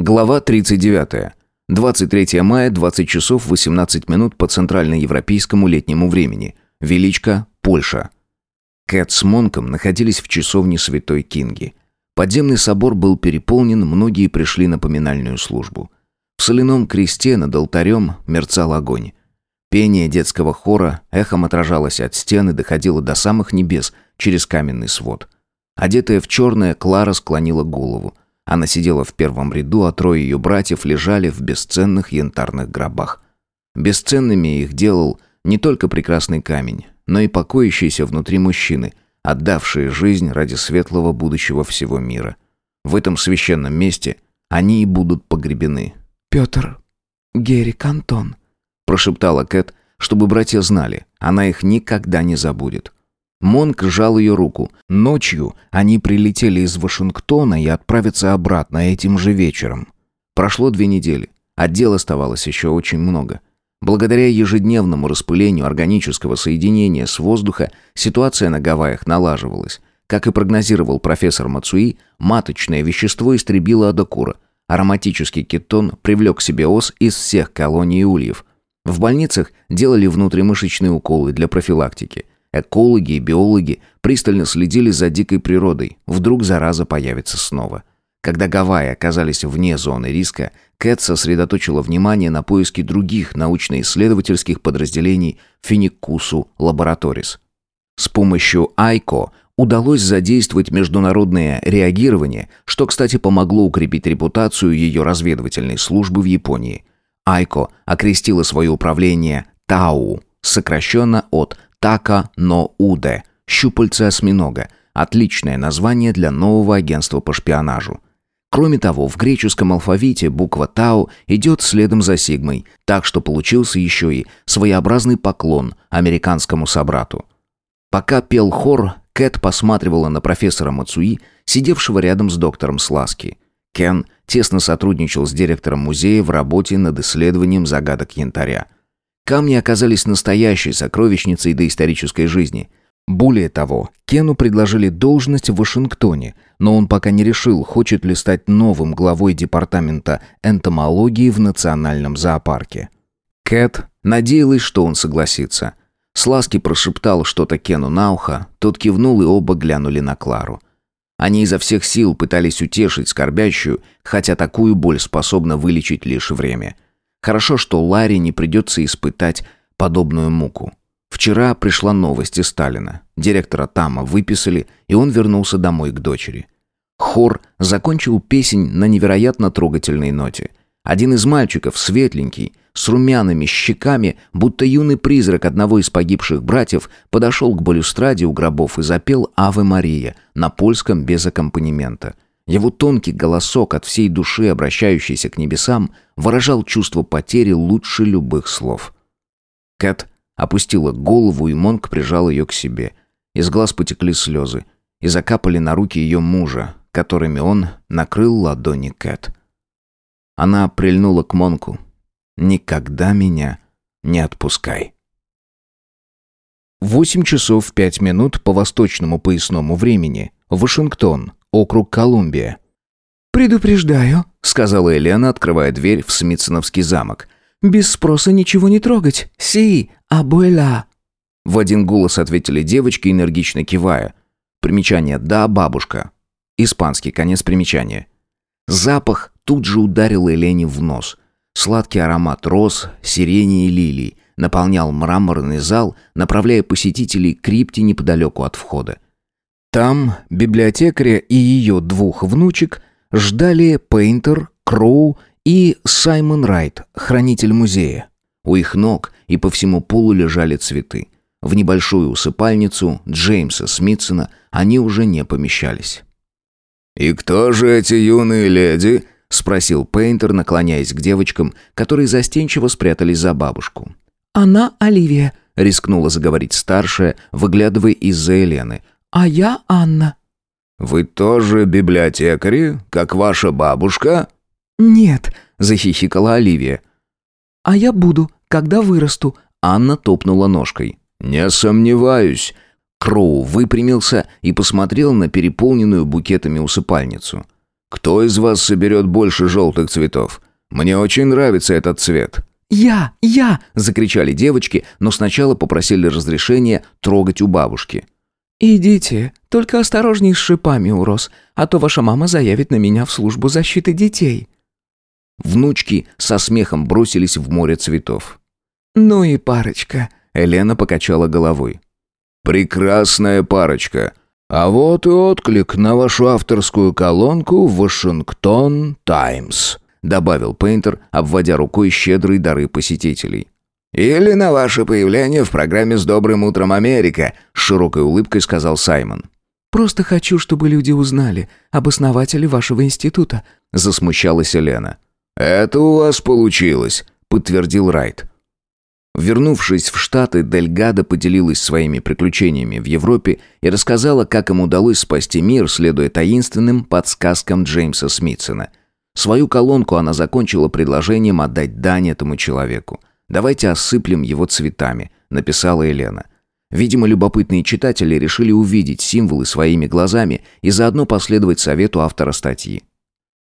Глава 39. 23 мая, 20 часов 18 минут по центральноевропейскому летнему времени. Величко, Польша. Кэт с Монком находились в часовне Святой Кинги. Подземный собор был переполнен, многие пришли на поминальную службу. В соляном кресте над алтарем мерцал огонь. Пение детского хора эхом отражалось от стены, доходило до самых небес через каменный свод. Одетая в черное, Клара склонила голову. Она сидела в первом ряду, а трое ее братьев лежали в бесценных янтарных гробах. Бесценными их делал не только прекрасный камень, но и покоящиеся внутри мужчины, отдавшие жизнь ради светлого будущего всего мира. В этом священном месте они и будут погребены. «Петр, Герик, Антон», прошептала Кэт, чтобы братья знали, она их никогда не забудет. Монк сжал ее руку. Ночью они прилетели из Вашингтона и отправятся обратно этим же вечером. Прошло две недели, а оставалось еще очень много. Благодаря ежедневному распылению органического соединения с воздуха ситуация на Гавайях налаживалась. Как и прогнозировал профессор Мацуи, маточное вещество истребило адокура. Ароматический кетон привлек к себе ос из всех колоний ульев, в больницах делали внутримышечные уколы для профилактики. Экологи и биологи пристально следили за дикой природой. Вдруг зараза появится снова. Когда Гавайи оказались вне зоны риска, Кэт сосредоточила внимание на поиске других научно-исследовательских подразделений Финикусу Лабораторис. С помощью Айко удалось задействовать международное реагирование, что, кстати, помогло укрепить репутацию ее разведывательной службы в Японии. Айко окрестила свое управление Тау, сокращенно от Така но Уде, щупальце осьминога, отличное название для нового агентства по шпионажу. Кроме того, в греческом алфавите буква Тау идет следом за сигмой, так что получился еще и своеобразный поклон американскому собрату. Пока пел хор, Кэт посматривала на профессора Мацуи, сидевшего рядом с доктором Сласки. Кен тесно сотрудничал с директором музея в работе над исследованием загадок янтаря. Камни оказались настоящей сокровищницей доисторической жизни. Более того, Кену предложили должность в Вашингтоне, но он пока не решил, хочет ли стать новым главой департамента энтомологии в национальном зоопарке. Кэт надеялась, что он согласится. Сласки прошептал что-то Кену на ухо, тот кивнул и оба глянули на Клару. Они изо всех сил пытались утешить скорбящую, хотя такую боль способна вылечить лишь время. Хорошо, что Ларе не придется испытать подобную муку. Вчера пришла новость из Сталина. Директора Тама выписали, и он вернулся домой к дочери. Хор закончил песнь на невероятно трогательной ноте. Один из мальчиков, светленький, с румяными щеками, будто юный призрак одного из погибших братьев, подошел к балюстраде у гробов и запел «Аве Мария» на польском без аккомпанемента. Его тонкий голосок, от всей души обращающийся к небесам, выражал чувство потери лучше любых слов. Кэт опустила голову, и Монк прижал ее к себе. Из глаз потекли слезы и закапали на руки ее мужа, которыми он накрыл ладони Кэт. Она прильнула к Монку, Никогда меня не отпускай. Восемь часов пять минут по восточному поясному времени. Вашингтон, округ Колумбия. «Предупреждаю», — сказала Елена, открывая дверь в Смитсоновский замок. «Без спроса ничего не трогать. Си, абуэла». В один голос ответили девочки, энергично кивая. Примечание «Да, бабушка». Испанский конец примечания. Запах тут же ударил Елене в нос — Сладкий аромат роз, сирени и лилий наполнял мраморный зал, направляя посетителей к крипте неподалеку от входа. Там библиотекаря и ее двух внучек ждали Пейнтер, Кроу и Саймон Райт, хранитель музея. У их ног и по всему полу лежали цветы. В небольшую усыпальницу Джеймса Смитсона они уже не помещались. «И кто же эти юные леди?» — спросил Пейнтер, наклоняясь к девочкам, которые застенчиво спрятались за бабушку. «Она Оливия», — рискнула заговорить старшая, выглядывая из-за Елены. «А я Анна». «Вы тоже библиотекари, как ваша бабушка?» «Нет», — захихикала Оливия. «А я буду, когда вырасту», — Анна топнула ножкой. «Не сомневаюсь». Кроу выпрямился и посмотрел на переполненную букетами усыпальницу. кто из вас соберет больше желтых цветов? Мне очень нравится этот цвет». «Я! Я!» – закричали девочки, но сначала попросили разрешения трогать у бабушки. «Идите, только осторожней с шипами, Урос, а то ваша мама заявит на меня в службу защиты детей». Внучки со смехом бросились в море цветов. «Ну и парочка», — Елена покачала головой. «Прекрасная парочка. А вот и отклик на вашу авторскую колонку «Вашингтон Таймс», — добавил Пейнтер, обводя рукой щедрые дары посетителей. «Или на ваше появление в программе «С добрым утром, Америка», — с широкой улыбкой сказал Саймон. «Просто хочу, чтобы люди узнали об основателе вашего института», — засмущалась Елена. «Это у вас получилось», — подтвердил Райт. Вернувшись в Штаты, Дельгада поделилась своими приключениями в Европе и рассказала, как им удалось спасти мир, следуя таинственным подсказкам Джеймса Смитсона. Свою колонку она закончила предложением отдать дань этому человеку. «Давайте осыплем его цветами», — написала Елена. Видимо, любопытные читатели решили увидеть символы своими глазами и заодно последовать совету автора статьи.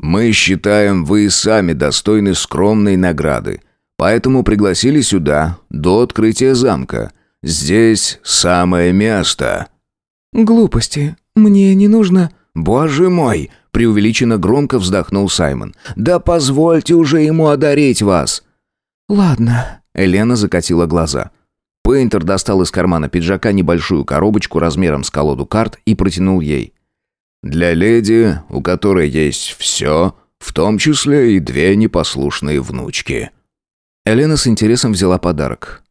Мы считаем, вы сами достойны скромной награды. Поэтому пригласили сюда, до открытия замка. Здесь самое место». «Глупости. Мне не нужно...» «Боже мой!» — преувеличенно громко вздохнул Саймон. «Да позвольте уже ему одарить вас!» «Ладно». Елена закатила глаза. Пейнтер достал из кармана пиджака небольшую коробочку размером с колоду карт и протянул ей. Для леди, у которой есть все, в том числе и две непослушные внучки». Элена с интересом взяла подарок.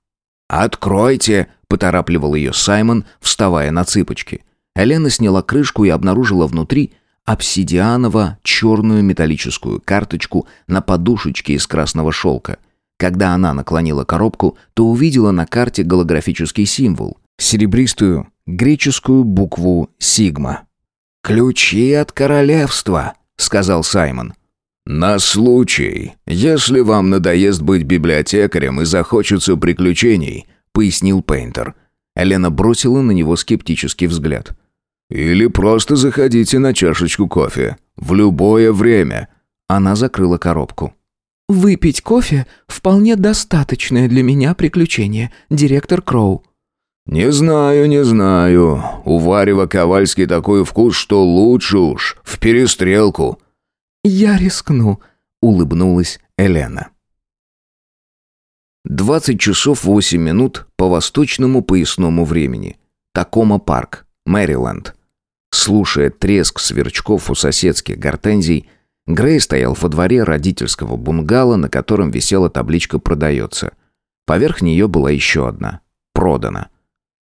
«Откройте!» – поторапливал ее Саймон, вставая на цыпочки. Элена сняла крышку и обнаружила внутри обсидианово-черную металлическую карточку на подушечке из красного шелка. Когда она наклонила коробку, то увидела на карте голографический символ – серебристую греческую букву «Сигма». «Ключи от королевства», — сказал Саймон. «На случай, если вам надоест быть библиотекарем и захочется приключений», — пояснил Пейнтер. Елена бросила на него скептический взгляд. «Или просто заходите на чашечку кофе. В любое время». Она закрыла коробку. «Выпить кофе — вполне достаточное для меня приключение, директор Кроу», «Не знаю, не знаю. У Варева Ковальский такой вкус, что лучше уж, в перестрелку». «Я рискну», — улыбнулась Елена. 20 часов 8 минут по восточному поясному времени. Такома парк, Мэриленд. Слушая треск сверчков у соседских гортензий, Грей стоял во дворе родительского бунгало, на котором висела табличка «Продается». Поверх нее была еще одна «Продано».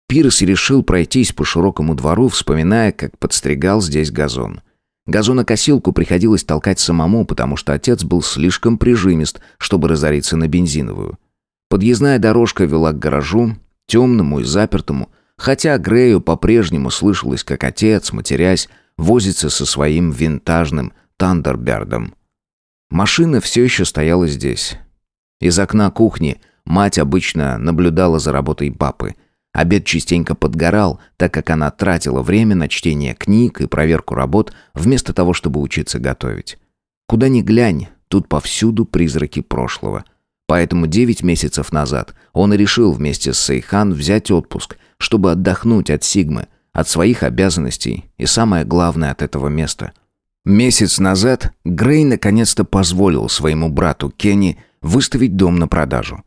Пирс решил пройтись по широкому двору, вспоминая, как подстригал здесь газон. Газонокосилку приходилось толкать самому, потому что отец был слишком прижимист, чтобы разориться на бензиновую. Подъездная дорожка вела к гаражу, темному и запертому, хотя Грею по-прежнему слышалось, как отец, матерясь, возится со своим винтажным Тандербердом. Машина все еще стояла здесь. Из окна кухни мать обычно наблюдала за работой папы – Обед частенько подгорал, так как она тратила время на чтение книг и проверку работ, вместо того, чтобы учиться готовить. Куда ни глянь, тут повсюду призраки прошлого. Поэтому девять месяцев назад он решил вместе с Сейхан взять отпуск, чтобы отдохнуть от Сигмы, от своих обязанностей и, самое главное, от этого места. Месяц назад Грей наконец-то позволил своему брату Кенни выставить дом на продажу.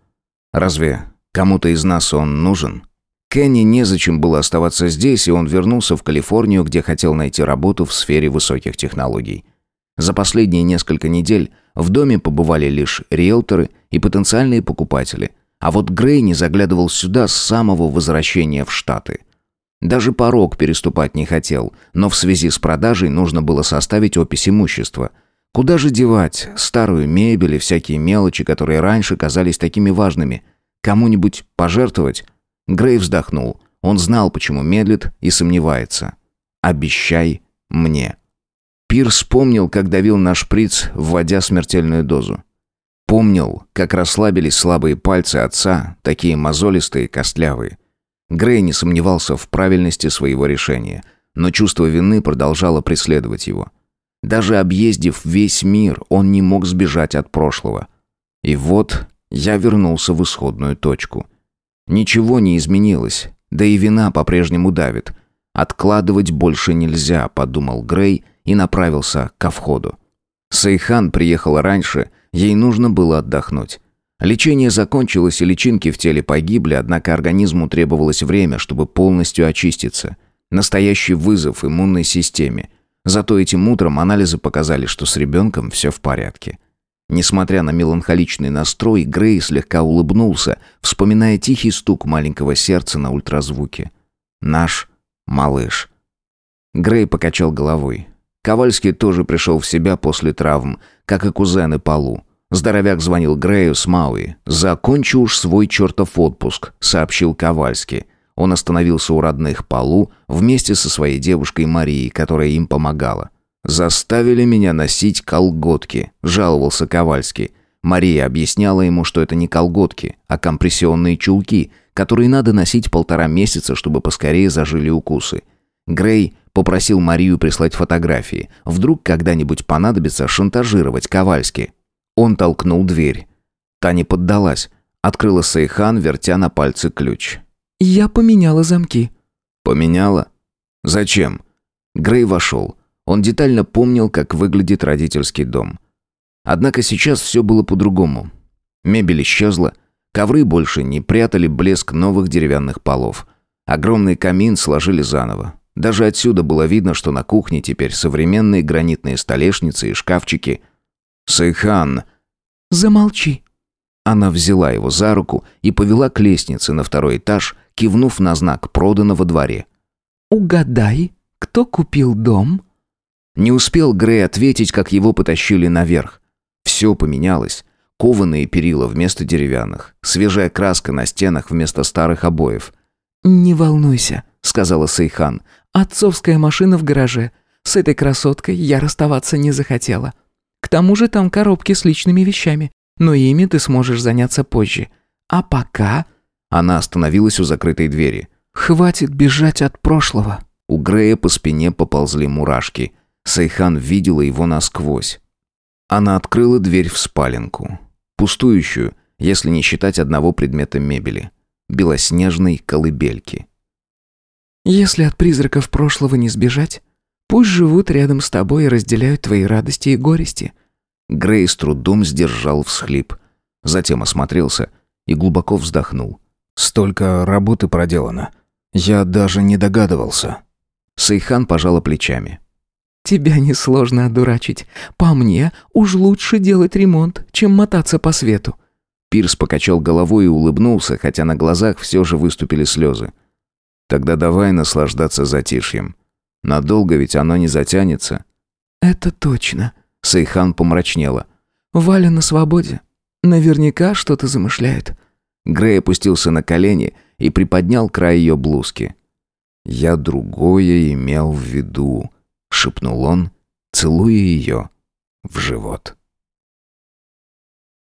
Разве кому-то из нас он нужен?» Кенни незачем было оставаться здесь, и он вернулся в Калифорнию, где хотел найти работу в сфере высоких технологий. За последние несколько недель в доме побывали лишь риэлторы и потенциальные покупатели, а вот Грей не заглядывал сюда с самого возвращения в Штаты. Даже порог переступать не хотел, но в связи с продажей нужно было составить опись имущества. Куда же девать старую мебель и всякие мелочи, которые раньше казались такими важными? Кому-нибудь пожертвовать? Грей вздохнул. Он знал, почему медлит и сомневается. «Обещай мне». Пирс помнил, как давил на шприц, вводя смертельную дозу. Помнил, как расслабились слабые пальцы отца, такие мозолистые и костлявые. Грей не сомневался в правильности своего решения, но чувство вины продолжало преследовать его. Даже объездив весь мир, он не мог сбежать от прошлого. И вот я вернулся в исходную точку. Ничего не изменилось, да и вина по-прежнему давит. Откладывать больше нельзя, подумал Грей и направился ко входу. Сайхан приехала раньше, ей нужно было отдохнуть. Лечение закончилось, и личинки в теле погибли, однако организму требовалось время, чтобы полностью очиститься. Настоящий вызов иммунной системе. Зато этим утром анализы показали, что с ребенком все в порядке. Несмотря на меланхоличный настрой, Грей слегка улыбнулся, вспоминая тихий стук маленького сердца на ультразвуке. «Наш малыш». Грей покачал головой. Ковальский тоже пришел в себя после травм, как и кузены Полу. Здоровяк звонил Грею с Мауи. «Закончи уж свой чертов отпуск», — сообщил Ковальский. Он остановился у родных Полу вместе со своей девушкой Марией, которая им помогала. «Заставили меня носить колготки», – жаловался Ковальский. Мария объясняла ему, что это не колготки, а компрессионные чулки, которые надо носить полтора месяца, чтобы поскорее зажили укусы. Грей попросил Марию прислать фотографии. Вдруг когда-нибудь понадобится шантажировать Ковальски. Он толкнул дверь. Та не поддалась. Открыла Сейхан, вертя на пальце ключ. «Я поменяла замки». «Поменяла? Зачем?» Грей вошел. Он детально помнил, как выглядит родительский дом. Однако сейчас все было по-другому. Мебель исчезла, ковры больше не прятали блеск новых деревянных полов. Огромный камин сложили заново. Даже отсюда было видно, что на кухне теперь современные гранитные столешницы и шкафчики. «Сайхан!» «Замолчи!» Она взяла его за руку и повела к лестнице на второй этаж, кивнув на знак «Продано во дворе». «Угадай, кто купил дом?» Не успел Грей ответить, как его потащили наверх. Все поменялось. Кованые перила вместо деревянных, свежая краска на стенах вместо старых обоев. «Не волнуйся», — сказала Сейхан. «Отцовская машина в гараже. С этой красоткой я расставаться не захотела. К тому же там коробки с личными вещами но ими ты сможешь заняться позже. А пока...» Она остановилась у закрытой двери. «Хватит бежать от прошлого». У Грея по спине поползли мурашки. Сайхан видела его насквозь. Она открыла дверь в спаленку. Пустующую, если не считать одного предмета мебели. Белоснежной колыбельки. «Если от призраков прошлого не сбежать, пусть живут рядом с тобой и разделяют твои радости и горести», Грей с трудом сдержал всхлип. Затем осмотрелся и глубоко вздохнул. «Столько работы проделано. Я даже не догадывался». Сайхан пожала плечами. «Тебя несложно одурачить. По мне, уж лучше делать ремонт, чем мотаться по свету». Пирс покачал головой и улыбнулся, хотя на глазах все же выступили слезы. «Тогда давай наслаждаться затишьем. Надолго ведь оно не затянется». «Это точно», Сайхан помрачнела. «Валя на свободе. Наверняка что-то замышляет». Грей опустился на колени и приподнял край ее блузки. «Я другое имел в виду», — шепнул он, целуя ее в живот.